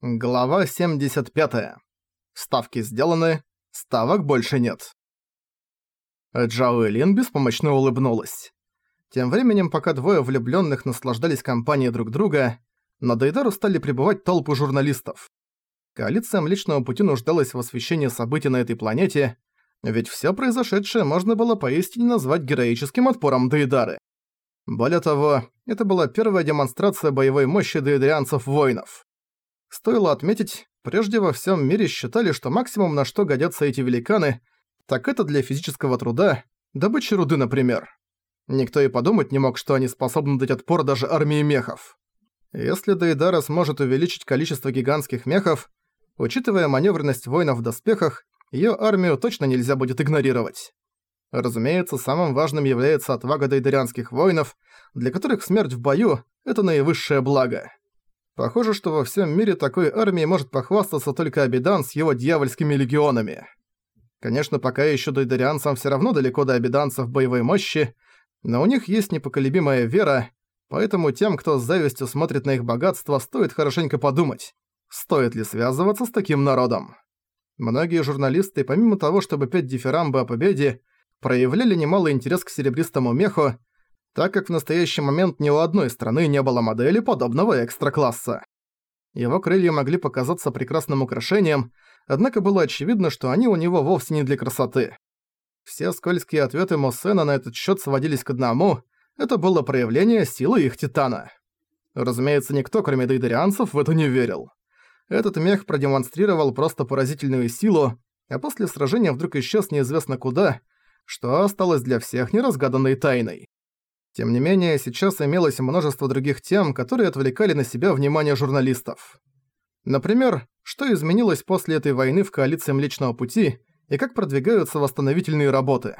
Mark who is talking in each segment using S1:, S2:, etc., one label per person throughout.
S1: Глава 75. Ставки сделаны, ставок больше нет. Джао и Лин беспомощно улыбнулась. Тем временем, пока двое влюблённых наслаждались компанией друг друга, на Дейдару стали прибывать толпы журналистов. Коалиция Млечного Пути нуждалась в освещении событий на этой планете, ведь всё произошедшее можно было поистине назвать героическим отпором Дейдары. Более того, это была первая демонстрация боевой мощи дейдарианцев-воинов. Стоило отметить, прежде во всем мире считали, что максимум на что годятся эти великаны, так это для физического труда, добычи руды, например. Никто и подумать не мог, что они способны дать отпор даже армии мехов. Если Дейдара сможет увеличить количество гигантских мехов, учитывая маневренность воинов в доспехах, её армию точно нельзя будет игнорировать. Разумеется, самым важным является отвага дейдарианских воинов, для которых смерть в бою – это наивысшее благо. Похоже, что во всем мире такой армией может похвастаться только Абидан с его дьявольскими легионами. Конечно, пока еще дойдарианцам все равно далеко до абиданцев боевой мощи, но у них есть непоколебимая вера, поэтому тем, кто с завистью смотрит на их богатство, стоит хорошенько подумать, стоит ли связываться с таким народом. Многие журналисты, помимо того, чтобы петь дифирамбы о победе, проявляли немалый интерес к серебристому меху, так как в настоящий момент ни у одной страны не было модели подобного экстра-класса. Его крылья могли показаться прекрасным украшением, однако было очевидно, что они у него вовсе не для красоты. Все скользкие ответы Моссена на этот счет сводились к одному – это было проявление силы их титана. Разумеется, никто, кроме дейдарианцев, в это не верил. Этот мех продемонстрировал просто поразительную силу, а после сражения вдруг исчез неизвестно куда, что осталось для всех неразгаданной тайной. Тем не менее, сейчас имелось множество других тем, которые отвлекали на себя внимание журналистов. Например, что изменилось после этой войны в коалиции Млечного Пути и как продвигаются восстановительные работы.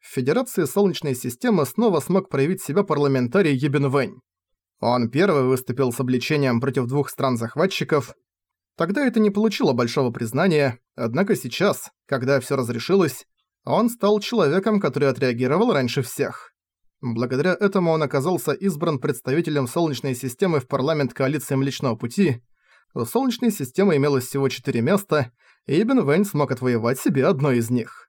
S1: В Федерации Солнечной системы снова смог проявить себя парламентарий Ебен Вэнь. Он первый выступил с обличением против двух стран-захватчиков. Тогда это не получило большого признания, однако сейчас, когда всё разрешилось, он стал человеком, который отреагировал раньше всех. Благодаря этому он оказался избран представителем Солнечной системы в парламент коалиции Млечного Пути. У Солнечной системы имелось всего четыре места, и Ибн Вэнь смог отвоевать себе одно из них.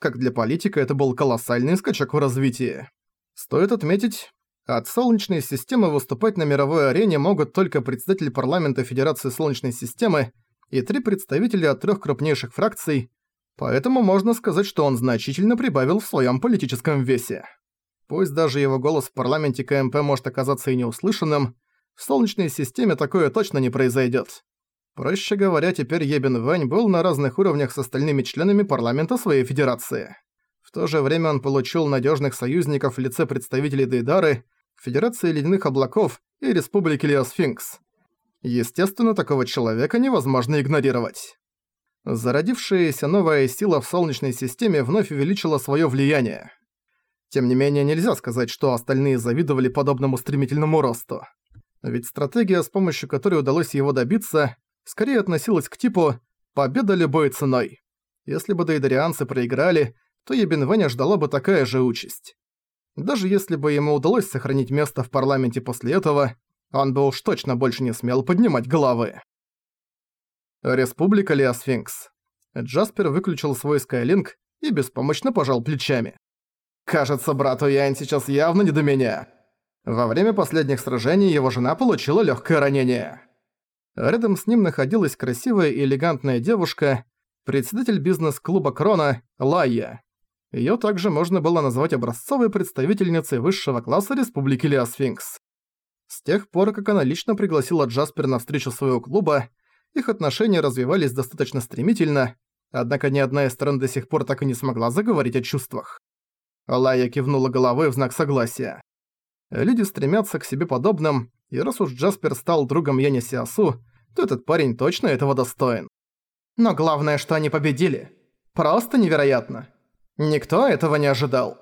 S1: Как для политика это был колоссальный скачок в развитии. Стоит отметить, от Солнечной системы выступать на мировой арене могут только представители парламента Федерации Солнечной системы и три представителя от трех крупнейших фракций, поэтому можно сказать, что он значительно прибавил в своем политическом весе. Пусть даже его голос в парламенте КМП может оказаться и неуслышанным, в Солнечной системе такое точно не произойдет. Проще говоря, теперь Ебен Вэнь был на разных уровнях с остальными членами парламента своей федерации. В то же время он получил надежных союзников в лице представителей Дейдары, Федерации Ледяных Облаков и Республики Леосфинкс. Естественно, такого человека невозможно игнорировать. Зародившаяся новая сила в Солнечной системе вновь увеличила свое влияние. Тем не менее, нельзя сказать, что остальные завидовали подобному стремительному росту. Ведь стратегия, с помощью которой удалось его добиться, скорее относилась к типу «победа любой ценой». Если бы дейдарианцы проиграли, то Ебенвеня ждала бы такая же участь. Даже если бы ему удалось сохранить место в парламенте после этого, он бы уж точно больше не смел поднимать головы. Республика Леосфинкс. Джаспер выключил свой Скайлинг и беспомощно пожал плечами. Кажется, брату Ян сейчас явно не до меня. Во время последних сражений его жена получила легкое ранение. Рядом с ним находилась красивая и элегантная девушка, председатель бизнес-клуба Крона, Лайя. Её также можно было назвать образцовой представительницей высшего класса Республики Леосфинкс. С тех пор, как она лично пригласила Джаспер на встречу своего клуба, их отношения развивались достаточно стремительно, однако ни одна из сторон до сих пор так и не смогла заговорить о чувствах. Лая кивнула головой в знак согласия. Люди стремятся к себе подобным, и раз уж Джаспер стал другом Яни Сиасу, то этот парень точно этого достоин. Но главное, что они победили. Просто невероятно. Никто этого не ожидал.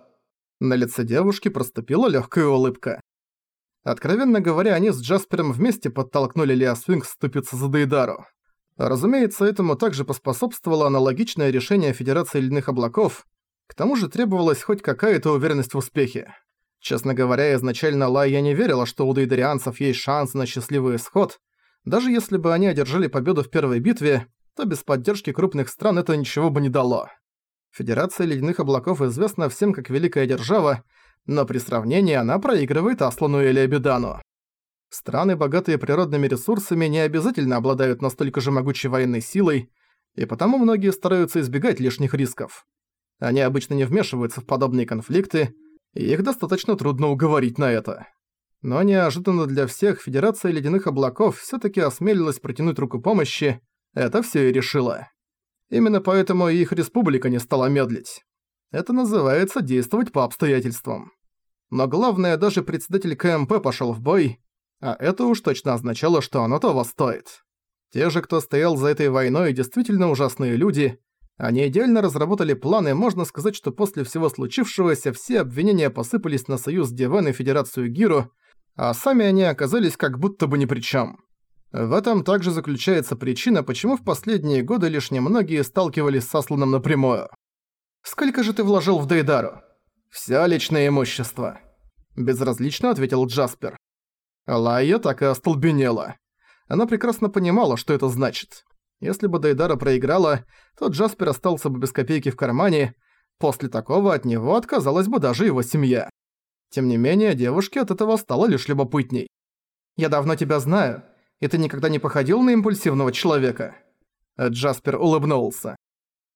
S1: На лице девушки проступила легкая улыбка. Откровенно говоря, они с Джаспером вместе подтолкнули Лео Свинкс ступиться за Дейдару. Разумеется, этому также поспособствовало аналогичное решение Федерации Ледяных Облаков, к тому же требовалась хоть какая-то уверенность в успехе. Честно говоря, изначально Лайя не верила, что у дейдарианцев есть шанс на счастливый исход, Даже если бы они одержали победу в первой битве, то без поддержки крупных стран это ничего бы не дало. Федерация Ледяных Облаков известна всем как великая держава, но при сравнении она проигрывает Аслану или Абидану. Страны, богатые природными ресурсами, не обязательно обладают настолько же могучей военной силой, и потому многие стараются избегать лишних рисков. Они обычно не вмешиваются в подобные конфликты, и их достаточно трудно уговорить на это. Но неожиданно для всех Федерация Ледяных Облаков всё-таки осмелилась протянуть руку помощи, это всё и решила. Именно поэтому их республика не стала медлить. Это называется действовать по обстоятельствам. Но главное, даже председатель КМП пошёл в бой, а это уж точно означало, что оно того стоит. Те же, кто стоял за этой войной, действительно ужасные люди. Они идеально разработали планы, можно сказать, что после всего случившегося все обвинения посыпались на союз Дивен и Федерацию Гиру, а сами они оказались как будто бы ни при чем. В этом также заключается причина, почему в последние годы лишь немногие сталкивались с Асланом напрямую. «Сколько же ты вложил в Дейдару?» «Всё личное имущество», – безразлично ответил Джаспер. Лайя так и остолбенела. Она прекрасно понимала, что это значит. Если бы Дейдара проиграла, то Джаспер остался бы без копейки в кармане, после такого от него отказалась бы даже его семья. Тем не менее, девушке от этого стало лишь любопытней. «Я давно тебя знаю, и ты никогда не походил на импульсивного человека?» Джаспер улыбнулся.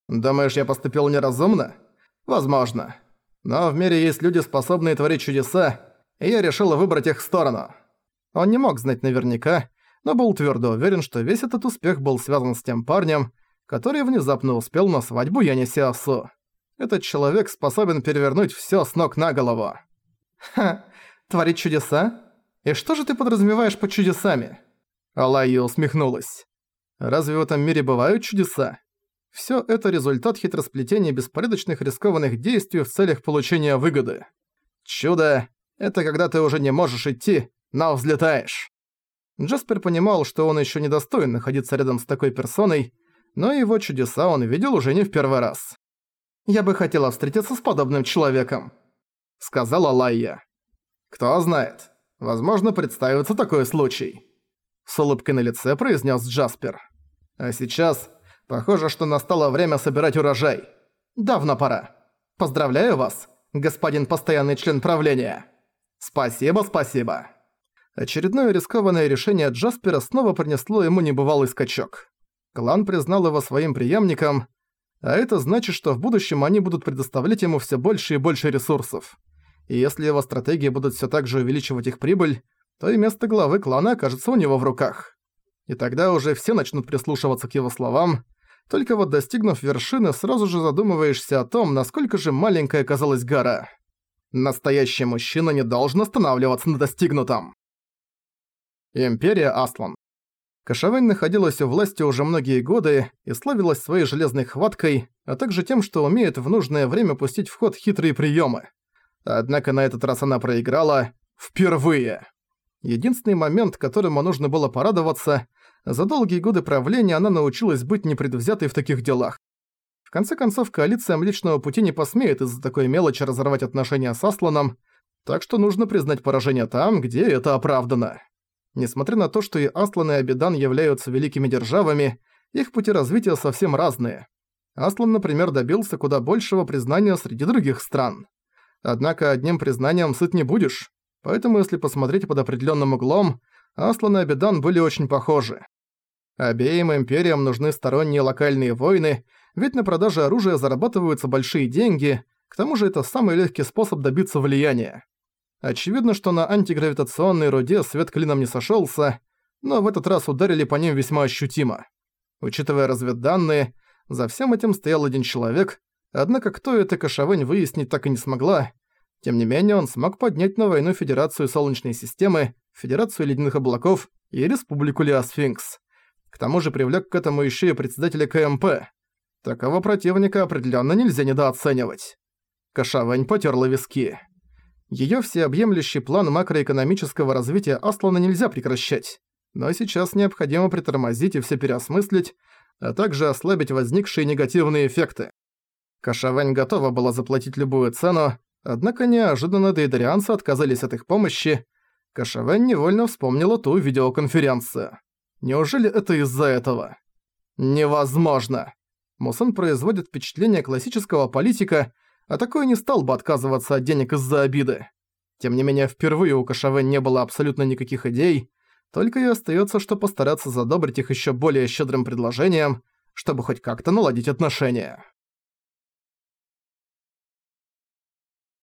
S1: «Думаешь, я поступил неразумно? Возможно. Но в мире есть люди, способные творить чудеса, и я решил выбрать их сторону». Он не мог знать наверняка, но был твердо уверен, что весь этот успех был связан с тем парнем, который внезапно успел на свадьбу Янисиасу. Этот человек способен перевернуть всё с ног на голову. «Ха, творить чудеса? И что же ты подразумеваешь под чудесами?» Алайя усмехнулась. «Разве в этом мире бывают чудеса? Всё это результат хитросплетения беспорядочных рискованных действий в целях получения выгоды. Чудо — это когда ты уже не можешь идти, но взлетаешь». Джаспер понимал, что он ещё недостоин находиться рядом с такой персоной, но его чудеса он видел уже не в первый раз. «Я бы хотела встретиться с подобным человеком», — сказала Лайя. «Кто знает. Возможно, представится такой случай», — с улыбкой на лице произнес Джаспер. «А сейчас, похоже, что настало время собирать урожай. Давно пора. Поздравляю вас, господин постоянный член правления. Спасибо, спасибо». Очередное рискованное решение Джаспера снова принесло ему небывалый скачок. Клан признал его своим преемником, а это значит, что в будущем они будут предоставлять ему все больше и больше ресурсов. И если его стратегии будут все так же увеличивать их прибыль, то и место главы клана окажется у него в руках. И тогда уже все начнут прислушиваться к его словам, только вот достигнув вершины, сразу же задумываешься о том, насколько же маленькая оказалась гора. Настоящий мужчина не должен останавливаться на достигнутом. Империя Аслан. Кашавэнь находилась у власти уже многие годы и славилась своей железной хваткой, а также тем, что умеет в нужное время пустить в ход хитрые приемы. Однако на этот раз она проиграла впервые. Единственный момент, которому нужно было порадоваться, за долгие годы правления она научилась быть непредвзятой в таких делах. В конце концов, коалиция Млечного Пути не посмеет из-за такой мелочи разорвать отношения с Асланом, так что нужно признать поражение там, где это оправдано. Несмотря на то, что и Аслан и Абидан являются великими державами, их пути развития совсем разные. Аслан, например, добился куда большего признания среди других стран. Однако одним признанием сыт не будешь, поэтому если посмотреть под определенным углом, Аслан и Абидан были очень похожи. Обеим империям нужны сторонние локальные войны, ведь на продаже оружия зарабатываются большие деньги, к тому же это самый легкий способ добиться влияния. Очевидно, что на антигравитационной руде свет клином не сошёлся, но в этот раз ударили по ним весьма ощутимо. Учитывая разведданные, за всем этим стоял один человек, однако кто это Кашавэнь выяснить так и не смогла. Тем не менее, он смог поднять на войну Федерацию Солнечной системы, Федерацию Ледяных облаков и Республику Леосфинкс. К тому же привлек к этому еще и председателя КМП. Такого противника определенно нельзя недооценивать. Кашавэнь потерла виски. Её всеобъемлющий план макроэкономического развития Аслана нельзя прекращать. Но сейчас необходимо притормозить и всё переосмыслить, а также ослабить возникшие негативные эффекты. Кашавань готова была заплатить любую цену, однако неожиданно дейдарианцы отказались от их помощи. Кашавань невольно вспомнила ту видеоконференцию. Неужели это из-за этого? Невозможно. Мусан производит впечатление классического политика, а такой не стал бы отказываться от денег из-за обиды. Тем не менее, впервые у Кашаве не было абсолютно никаких идей, только и остается, что постараться задобрить их еще более щедрым предложением, чтобы хоть как-то наладить отношения.